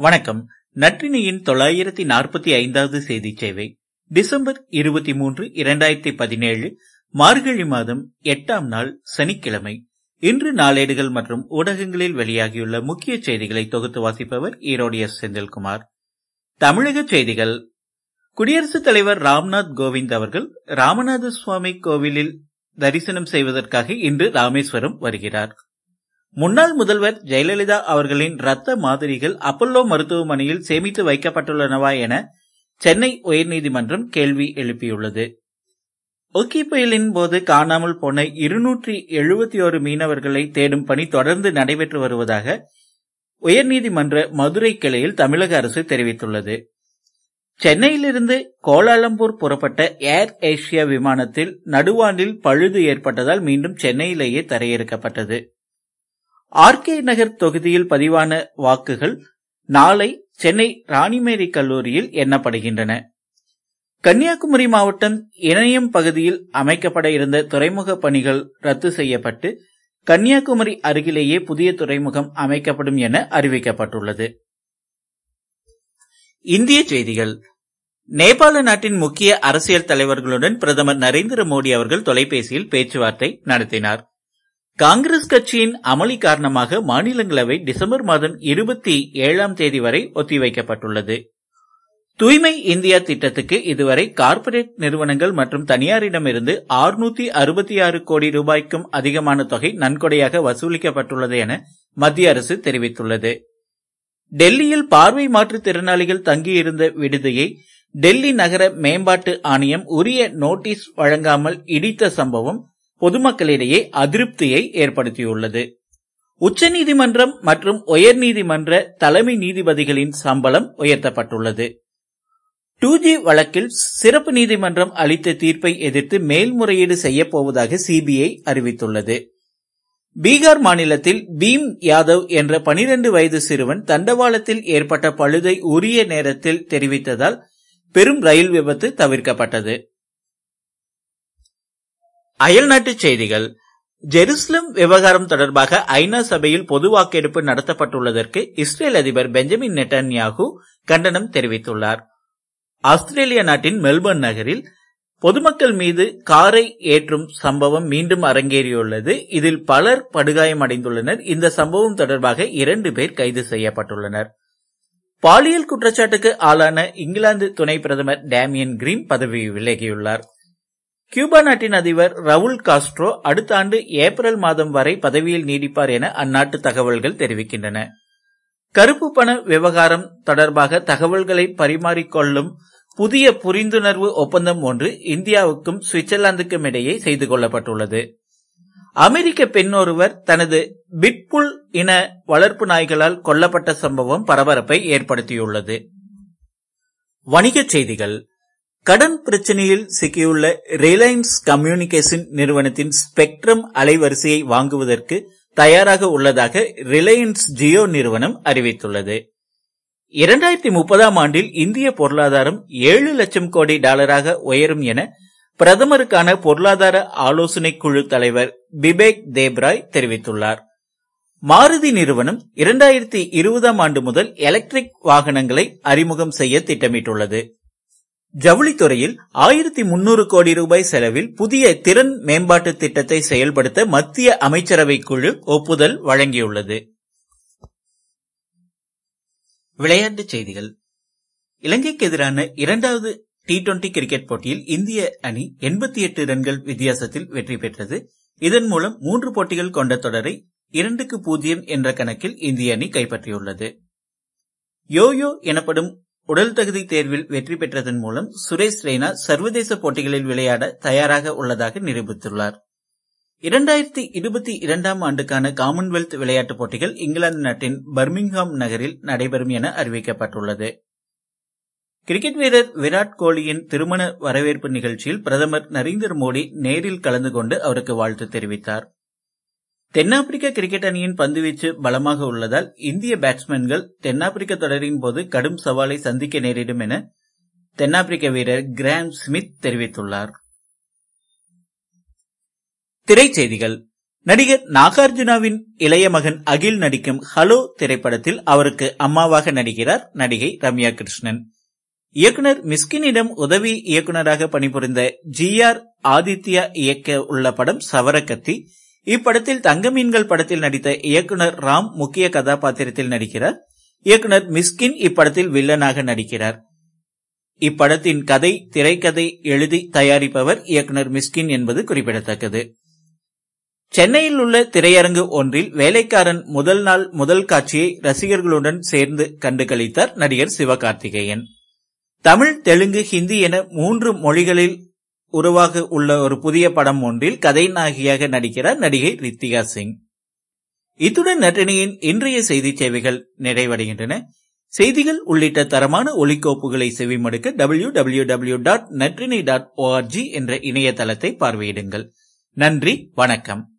வணக்கம். நற்றினியின் தொள்ளாயிரத்தி நாற்பத்தி ஐந்தாவது செய்தி சேவை. டிசம்பர் இருபத்தி மூன்று இரண்டாயிரத்தி பதினேழு மார்கழி மாதம் எட்டாம் நாள் சனிக்கிழமை. இன்று நாளேடுகள் மற்றும் ஊடகங்களில் வெளியாகியுள்ள முக்கிய செய்திகளை தொகுத்து வாசிப்பவர் ஈரோடு எஸ். செந்தில்குமார். தமிழக செய்திகள். குடியரசுத் தலைவர் ராம்நாத் கோவிந்த் அவர்கள் ராமநாத சுவாமி கோவிலில் தரிசனம் செய்வதற்காக இன்று ராமேஸ்வரம் வருகிறார். முன்னாள் முதல்வர் ஜெயலலிதா அவர்களின் ரத்த மாதிரிகள் அப்பல்லோ மருத்துவமனையில் சேமித்து வைக்கப்பட்டுள்ளனவா என சென்னை உயர்நீதிமன்றம் கேள்வி எழுப்பியுள்ளது. ஒக்கி புயலின் போது காணாமல் போன இருநூற்றி எழுபத்தி ஒரு மீனவர்களை தேடும் பணி தொடர்ந்து நடைபெற்று வருவதாக உயர்நீதிமன்ற மதுரை கிளையில் தமிழக அரசு தெரிவித்துள்ளது. சென்னையிலிருந்து கோலாலம்பூர் புறப்பட்ட ஏர் ஏசியா விமானத்தில் நடுவானில் பழுது ஏற்பட்டதால் மீண்டும் சென்னையிலேயே தரையிறக்கப்பட்டது. ஆர்கே நகர் தொகுதியில் பதிவான வாக்குகள் நாளை சென்னை ராணிமேரி கல்லூரியில் எண்ணப்படுகின்றன. கன்னியாகுமரி மாவட்டம் இணையம் பகுதியில் அமைக்கப்பட இருந்த துறைமுக பணிகள் ரத்து செய்யப்பட்டு கன்னியாகுமரி அருகிலேயே புதிய துறைமுகம் அமைக்கப்படும் என அறிவிக்கப்பட்டுள்ளது. இந்திய செய்திகள். நேபாள நாட்டின் முக்கிய அரசியல் தலைவர்களுடன் பிரதமர் நரேந்திர மோடி அவர்கள் தொலைபேசியில் பேச்சுவார்த்தை நடத்தினார். காங்கிரஸ் கட்சியின் அமளி காரணமாக மாநிலங்களவை டிசம்பர் மாதம் இருபத்தி ஏழாம் தேதி வரை ஒத்திவைக்கப்பட்டுள்ளது. தூய்மை இந்தியா திட்டத்துக்கு இதுவரை கார்ப்பரேட் நிறுவனங்கள் மற்றும் தனியாரிடமிருந்து ஆறுநூத்தி அறுபத்தி ஆறு கோடி ரூபாய்க்கும் அதிகமான தொகை நன்கொடையாக வசூலிக்கப்பட்டுள்ளது என மத்திய அரசு தெரிவித்துள்ளது. டெல்லியில் பார்வை மாற்றுத்திறனாளிகள் தங்கியிருந்த விடுதியை டெல்லி நகர மேம்பாட்டு ஆணையம் உரிய நோட்டீஸ் வழங்காமல் இடித்த சம்பவம் பொதுமக்களிடையே அதிருப்தியை ஏற்படுத்தியுள்ளது. உச்சநீதிமன்றம் மற்றும் உயர்நீதிமன்ற தலைமை நீதிபதிகளின் சம்பளம் உயர்த்தப்பட்டுள்ளது. டூ ஜி வழக்கில் சிறப்பு நீதிமன்றம் அளித்த தீர்ப்பை எதிர்த்து மேல்முறையீடு செய்யப்போவதாக சிபிஐ அறிவித்துள்ளது. பீகார் மாநிலத்தில் பீம் யாதவ் என்ற பனிரண்டு வயது சிறுவன் தண்டவாளத்தில் ஏற்பட்ட பழுதை உரிய நேரத்தில் தெரிவித்ததால் பெரும் ரயில் விபத்து தவிர்க்கப்பட்டது. அயல்நாட்டுச் செய்திகள். ஜெருசலம் விவகாரம் தொடர்பாக ஐநா சபையில் பொது வாக்கெடுப்பு நடத்தப்பட்டுள்ளதற்கு இஸ்ரேல் அதிபர் பெஞ்சமின் நெட்டன்யாகு கண்டனம் தெரிவித்துள்ளார். ஆஸ்திரேலிய நாட்டின் மெல்பர்ன் நகரில் பொதுமக்கள் மீது காரை ஏற்றும் சம்பவம் மீண்டும் அரங்கேறியுள்ளது. இதில் பலர் படுகாயமடைந்துள்ளனர். இந்த சம்பவம் தொடர்பாக இரண்டு பேர் கைது செய்யப்பட்டுள்ளனர். பாலியல் குற்றச்சாட்டுக்கு ஆளான இங்கிலாந்து துணை பிரதமர் டேமியன் கிரீன் பதவி விலகியுள்ளார். கியூபா நாட்டின் அதிபர் ரவுல் காஸ்ட்ரோ அடுத்த ஆண்டு ஏப்ரல் மாதம் வரை பதவியில் நீடிப்பார் என அந்நாட்டு தகவல்கள் தெரிவிக்கின்றன. கருப்பு பண விவகாரம் தொடர்பாக தகவல்களை பரிமாறிக்கொள்ளும் புதிய புரிந்துணர்வு ஒப்பந்தம் ஒன்று இந்தியாவுக்கும் சுவிட்சர்லாந்துக்கும் இடையே செய்து கொள்ளப்பட்டுள்ளது. அமெரிக்க பெண் ஒருவர் தனது பிட்புல் இன வளர்ப்பு நாய்களால் கொல்லப்பட்ட சம்பவம் பரபரப்பை ஏற்படுத்தியுள்ளது. வணிகச் செய்திகள். கடன் பிரச்சனையில் சிக்கியுள்ள ரிலையன்ஸ் கம்யூனிகேஷன் நிறுவனத்தின் ஸ்பெக்ட்ரம் அலைவரிசையை வாங்குவதற்கு தயாராக உள்ளதாக ரிலையன்ஸ் ஜியோ நிறுவனம் அறிவித்துள்ளது. இரண்டாயிரத்தி முப்பதாம் ஆண்டில் இந்திய பொருளாதாரம் ஏழு லட்சம் கோடி டாலராக உயரும் என பிரதமருக்கான பொருளாதார ஆலோசனை குழு தலைவர் பிபேக் தேப்ராய் தெரிவித்துள்ளார். மாருதி நிறுவனம் இரண்டாயிரத்தி இருபதாம் ஆண்டு முதல் எலக்ட்ரிக் வாகனங்களை அறிமுகம் செய்ய திட்டமிட்டுள்ளது. ஜவுளித்துறையில் ஆயிரத்தி முன்னூறு கோடி ரூபாய் செலவில் புதிய திறன் மேம்பாட்டு திட்டத்தை செயல்படுத்த மத்திய அமைச்சரவை குழு ஒப்புதல் வழங்கியுள்ளது. விளையாட்டுச் செய்திகள். இலங்கைக்கு எதிரான இரண்டாவது டி டுவெண்டி கிரிக்கெட் போட்டியில் இந்திய அணி எண்பத்தி எட்டு ரன்கள் வித்தியாசத்தில் வெற்றி பெற்றது. இதன் மூலம் மூன்று போட்டிகள் கொண்ட தொடரை இரண்டுக்கு பூஜ்ஜியம் என்ற கணக்கில் இந்திய அணி கைப்பற்றியுள்ளது. யோயோ எனப்படும் உடல் தகுதி தேர்வில் வெற்றி பெற்றதன் மூலம் சுரேஷ் ரெய்னா சர்வதேச போட்டிகளில் விளையாட தயாராக உள்ளதாக நிரூபித்துள்ளார். இரண்டாயிரத்தி இருபத்தி இரண்டாம் ஆண்டுக்கான காமன்வெல்த் விளையாட்டுப் போட்டிகள் இங்கிலாந்து நாட்டின் பர்மிங்ஹாம் நகரில் நடைபெறும் என அறிவிக்கப்பட்டுள்ளது. கிரிக்கெட் வீரர் விராட் கோலியின் திருமண வரவேற்பு நிகழ்ச்சியில் பிரதமர் நரேந்திர மோடி நேரில் கலந்து கொண்டு அவருக்கு வாழ்த்து தெரிவித்தார். தென்னாப்பிரிக்க கிரிக்கெட் அணியின் பந்துவீச்சு பலமாக உள்ளதால் இந்திய பேட்ஸ்மேன்கள் தென்னாப்பிரிக்க தொடரின் போது கடும் சவாலை சந்திக்க நேரிடும் என தென்னாப்பிரிக்க வீரர் கிராம் ஸ்மித் தெரிவித்துள்ளார். திரைச்செய்திகள். நடிகர் நாகார்ஜுனாவின் இளைய மகன் அகில் நடிக்கும் ஹலோ திரைப்படத்தில் அவருக்கு அம்மாவாக நடிக்கிறார் நடிகை ரம்யா கிருஷ்ணன் இயக்குனர் மிஸ்கினிடம் உதவி இயக்குநராக பணிபுரிந்த ஜி ஆர் ஆதித்யா இயக்க உள்ள படம் சவரக்கத்தி இப்படத்தில் தங்க மீன்கள் படத்தில் நடித்த இயக்குனர் ராம் முக்கிய கதாபாத்திரத்தில் நடிக்கிறார். இயக்குனர் மிஸ்கின் இப்படத்தில் வில்லனாக நடிக்கிறார். இப்படத்தின் கதை திரைக்கதை எழுதி தயாரிப்பவர் இயக்குனர் மிஸ்கின் என்பது குறிப்பிடத்தக்கது. சென்னையில் உள்ள திரையரங்கு ஒன்றில் வேலைக்காரன் முதல் நாள் முதல் காட்சியை ரசிகர்களுடன் சேர்ந்து கண்டு கழித்தார் நடிகர் சிவகார்த்திகேயன். தமிழ் தெலுங்கு ஹிந்தி என மூன்று மொழிகளில் உருவாக உள்ள ஒரு புதிய படம் ஒன்றில் கதைநாயகியாக நடிக்கிறார் நடிகை ரித்திகா சிங். இத்துடன் நட்டினியின் இன்றைய செய்தி சேவைகள் நிறைவடைகின்றன. செய்திகள் உள்ளிட்ட தரமான ஒலிக்கோப்புகளை செவிமடுக்க W W W dot Natrini dot ORG என்ற இணையதளத்தை பார்வையிடுங்கள். நன்றி வணக்கம்.